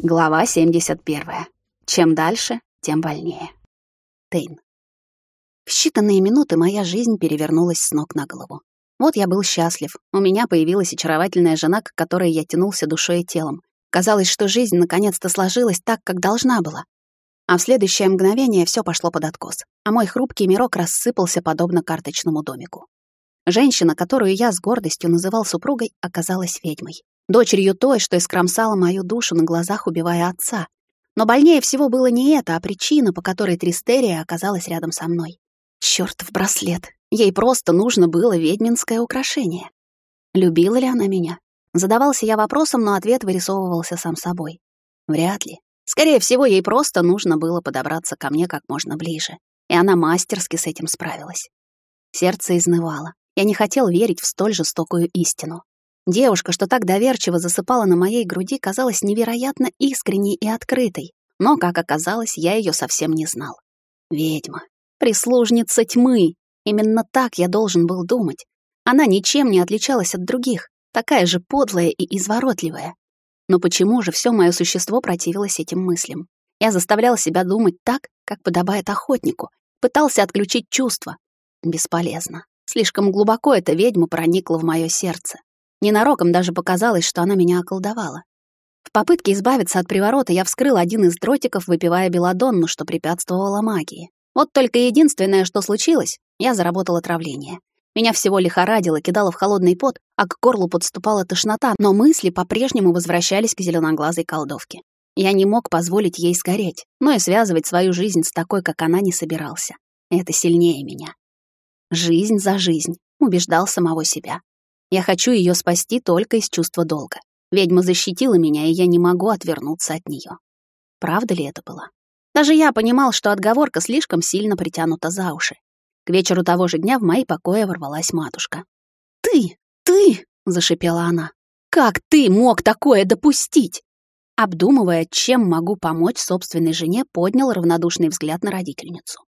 Глава 71. Чем дальше, тем больнее. Тейн. В считанные минуты моя жизнь перевернулась с ног на голову. Вот я был счастлив. У меня появилась очаровательная жена, к которой я тянулся душой и телом. Казалось, что жизнь наконец-то сложилась так, как должна была. А в следующее мгновение все пошло под откос, а мой хрупкий мирок рассыпался подобно карточному домику. Женщина, которую я с гордостью называл супругой, оказалась ведьмой дочерью той, что искромсала мою душу на глазах, убивая отца. Но больнее всего было не это, а причина, по которой Тристерия оказалась рядом со мной. Чёртов браслет. Ей просто нужно было ведьминское украшение. Любила ли она меня? Задавался я вопросом, но ответ вырисовывался сам собой. Вряд ли. Скорее всего, ей просто нужно было подобраться ко мне как можно ближе. И она мастерски с этим справилась. Сердце изнывало. Я не хотел верить в столь жестокую истину. Девушка, что так доверчиво засыпала на моей груди, казалась невероятно искренней и открытой, но, как оказалось, я ее совсем не знал. Ведьма. Прислужница тьмы. Именно так я должен был думать. Она ничем не отличалась от других, такая же подлая и изворотливая. Но почему же все мое существо противилось этим мыслям? Я заставлял себя думать так, как подобает охотнику, пытался отключить чувства. Бесполезно. Слишком глубоко эта ведьма проникла в мое сердце. Ненароком даже показалось, что она меня околдовала. В попытке избавиться от приворота я вскрыл один из дротиков, выпивая белодонну, что препятствовало магии. Вот только единственное, что случилось, я заработал отравление. Меня всего лихорадило, кидало в холодный пот, а к горлу подступала тошнота, но мысли по-прежнему возвращались к зеленоглазой колдовке. Я не мог позволить ей сгореть, но и связывать свою жизнь с такой, как она, не собирался. Это сильнее меня. Жизнь за жизнь, убеждал самого себя. Я хочу ее спасти только из чувства долга. Ведьма защитила меня, и я не могу отвернуться от нее. Правда ли это было? Даже я понимал, что отговорка слишком сильно притянута за уши. К вечеру того же дня в мои покои ворвалась матушка. «Ты! Ты!» — зашипела она. «Как ты мог такое допустить?» Обдумывая, чем могу помочь собственной жене, поднял равнодушный взгляд на родительницу.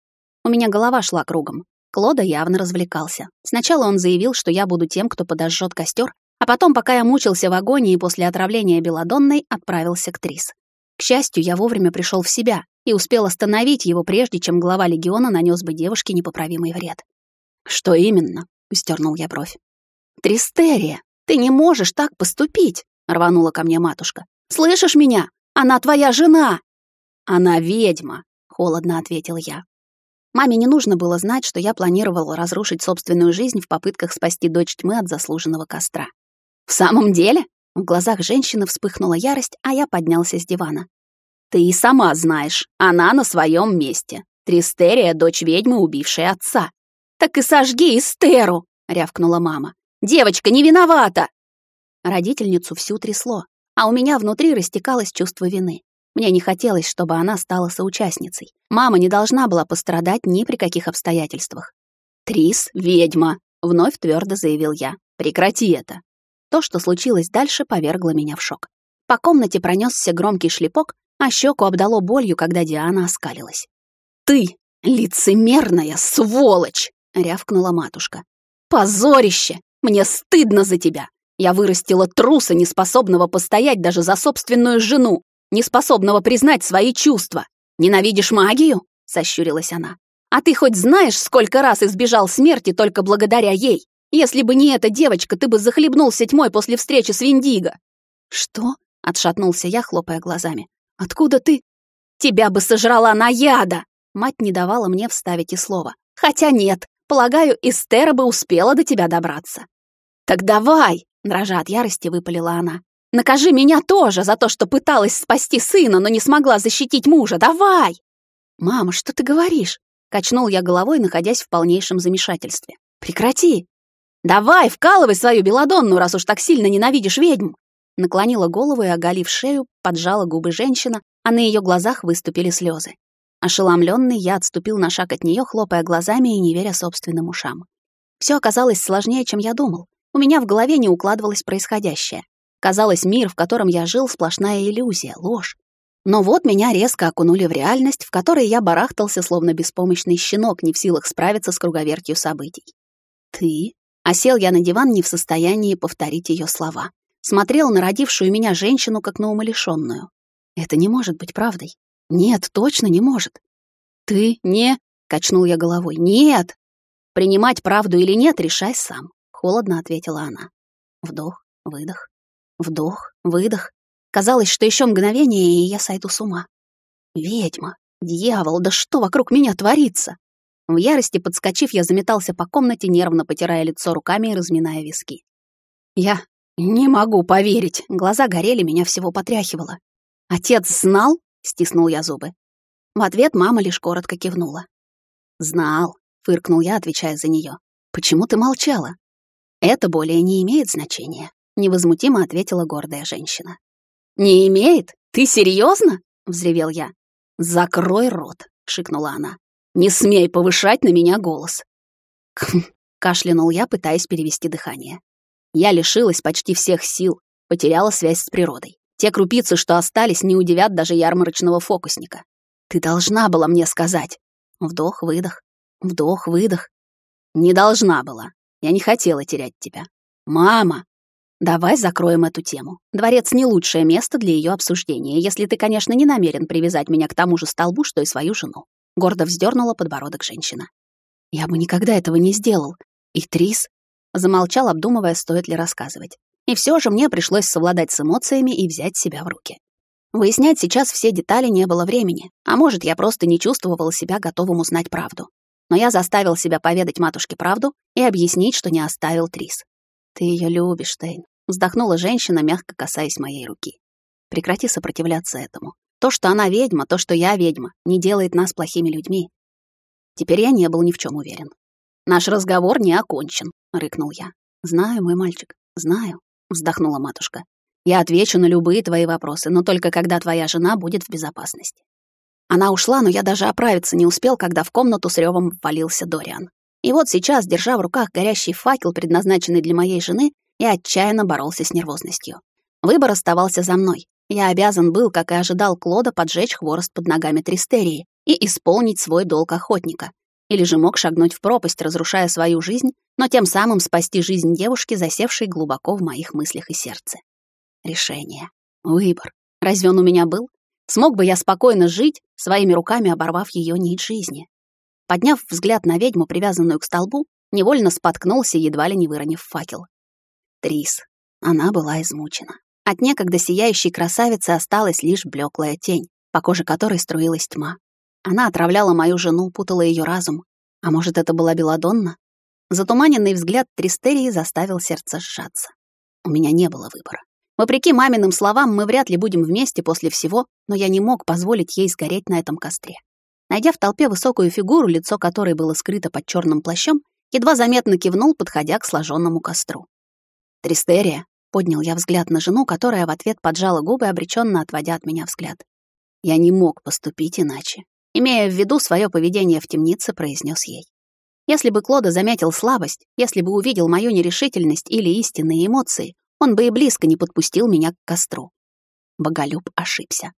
У меня голова шла кругом. Клода явно развлекался. Сначала он заявил, что я буду тем, кто подожжет костер, а потом, пока я мучился в агонии после отравления белодонной, отправился к Трис. К счастью, я вовремя пришел в себя и успел остановить его, прежде чем глава легиона нанес бы девушке непоправимый вред. «Что именно?» — стернул я бровь. «Тристерия, ты не можешь так поступить!» — рванула ко мне матушка. «Слышишь меня? Она твоя жена!» «Она ведьма!» — холодно ответил я. Маме не нужно было знать, что я планировал разрушить собственную жизнь в попытках спасти дочь тьмы от заслуженного костра. «В самом деле?» В глазах женщины вспыхнула ярость, а я поднялся с дивана. «Ты и сама знаешь, она на своем месте. Тристерия — дочь ведьмы, убившей отца». «Так и сожги Эстеру!» — рявкнула мама. «Девочка не виновата!» Родительницу всю трясло, а у меня внутри растекалось чувство вины. Мне не хотелось, чтобы она стала соучастницей. Мама не должна была пострадать ни при каких обстоятельствах. «Трис — ведьма», — вновь твердо заявил я. «Прекрати это». То, что случилось дальше, повергло меня в шок. По комнате пронесся громкий шлепок, а щеку обдало болью, когда Диана оскалилась. «Ты — лицемерная сволочь!» — рявкнула матушка. «Позорище! Мне стыдно за тебя! Я вырастила труса, неспособного постоять даже за собственную жену, неспособного признать свои чувства. Ненавидишь магию?» — сощурилась она. «А ты хоть знаешь, сколько раз избежал смерти только благодаря ей? Если бы не эта девочка, ты бы захлебнулся тьмой после встречи с Виндиго». «Что?» — отшатнулся я, хлопая глазами. «Откуда ты?» «Тебя бы сожрала наяда!» Мать не давала мне вставить и слова. «Хотя нет, полагаю, Эстера бы успела до тебя добраться». «Так давай!» — дрожа от ярости выпалила она. Накажи меня тоже за то, что пыталась спасти сына, но не смогла защитить мужа. Давай!» «Мама, что ты говоришь?» Качнул я головой, находясь в полнейшем замешательстве. «Прекрати!» «Давай, вкалывай свою белодонну, раз уж так сильно ненавидишь ведьм!» Наклонила голову и, оголив шею, поджала губы женщина, а на ее глазах выступили слезы. Ошеломленный, я отступил на шаг от нее, хлопая глазами и не веря собственным ушам. Все оказалось сложнее, чем я думал. У меня в голове не укладывалось происходящее. Казалось, мир, в котором я жил, сплошная иллюзия, ложь. Но вот меня резко окунули в реальность, в которой я барахтался, словно беспомощный щенок, не в силах справиться с круговертью событий. «Ты?» А сел я на диван не в состоянии повторить ее слова. Смотрел на родившую меня женщину, как на умалишенную. Это не может быть правдой. Нет, точно не может. Ты не... Качнул я головой. Нет! Принимать правду или нет, решай сам. Холодно ответила она. Вдох, выдох, вдох, выдох. Казалось, что еще мгновение, и я сойду с ума. Ведьма, дьявол, да что вокруг меня творится? В ярости подскочив, я заметался по комнате, нервно потирая лицо руками и разминая виски. Я не могу поверить. Глаза горели, меня всего потряхивало. Отец знал? Стиснул я зубы. В ответ мама лишь коротко кивнула. Знал, фыркнул я, отвечая за нее. Почему ты молчала? Это более не имеет значения, невозмутимо ответила гордая женщина. Не имеет? Ты серьезно? взревел я. Закрой рот, шикнула она. Не смей повышать на меня голос. кашлянул я, пытаясь перевести дыхание. Я лишилась почти всех сил, потеряла связь с природой. Те крупицы, что остались, не удивят даже ярмарочного фокусника. Ты должна была мне сказать. Вдох, выдох, вдох, выдох. Не должна была. Я не хотела терять тебя. Мама! Давай закроем эту тему. Дворец не лучшее место для ее обсуждения, если ты, конечно, не намерен привязать меня к тому же столбу, что и свою жену. Гордо вздернула подбородок женщина. Я бы никогда этого не сделал. И Трис замолчал, обдумывая, стоит ли рассказывать. И все же мне пришлось совладать с эмоциями и взять себя в руки. Выяснять сейчас все детали не было времени, а может, я просто не чувствовал себя готовым узнать правду. Но я заставил себя поведать матушке правду и объяснить, что не оставил Трис. «Ты ее любишь, Тейн», — вздохнула женщина, мягко касаясь моей руки. «Прекрати сопротивляться этому. То, что она ведьма, то, что я ведьма, не делает нас плохими людьми». Теперь я не был ни в чем уверен. «Наш разговор не окончен», — рыкнул я. «Знаю, мой мальчик, знаю», — вздохнула матушка. Я отвечу на любые твои вопросы, но только когда твоя жена будет в безопасности. Она ушла, но я даже оправиться не успел, когда в комнату с ревом ввалился Дориан. И вот сейчас, держа в руках горящий факел, предназначенный для моей жены, я отчаянно боролся с нервозностью. Выбор оставался за мной. Я обязан был, как и ожидал Клода, поджечь хворост под ногами Тристерии и исполнить свой долг охотника. Или же мог шагнуть в пропасть, разрушая свою жизнь, но тем самым спасти жизнь девушки, засевшей глубоко в моих мыслях и сердце. Решение. Выбор. Разве он у меня был? Смог бы я спокойно жить, своими руками оборвав ее нить жизни? Подняв взгляд на ведьму, привязанную к столбу, невольно споткнулся, едва ли не выронив факел. Трис. Она была измучена. От некогда сияющей красавицы осталась лишь блеклая тень, по коже которой струилась тьма. Она отравляла мою жену, путала ее разум. А может, это была Беладонна? Затуманенный взгляд Тристерии заставил сердце сжаться. У меня не было выбора. Вопреки маминым словам, мы вряд ли будем вместе после всего, но я не мог позволить ей сгореть на этом костре. Найдя в толпе высокую фигуру, лицо которой было скрыто под черным плащом, едва заметно кивнул, подходя к сложенному костру. «Тристерия», — поднял я взгляд на жену, которая в ответ поджала губы, обреченно отводя от меня взгляд. «Я не мог поступить иначе», имея в виду свое поведение в темнице, произнес ей. Если бы Клода заметил слабость, если бы увидел мою нерешительность или истинные эмоции, он бы и близко не подпустил меня к костру. Боголюб ошибся.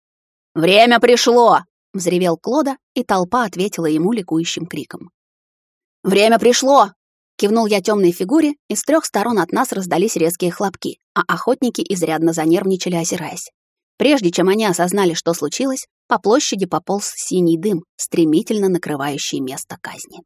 «Время пришло!» — взревел Клода, и толпа ответила ему ликующим криком. «Время пришло!» — кивнул я темной фигуре, и с трех сторон от нас раздались резкие хлопки, а охотники изрядно занервничали, озираясь. Прежде чем они осознали, что случилось, по площади пополз синий дым, стремительно накрывающий место казни.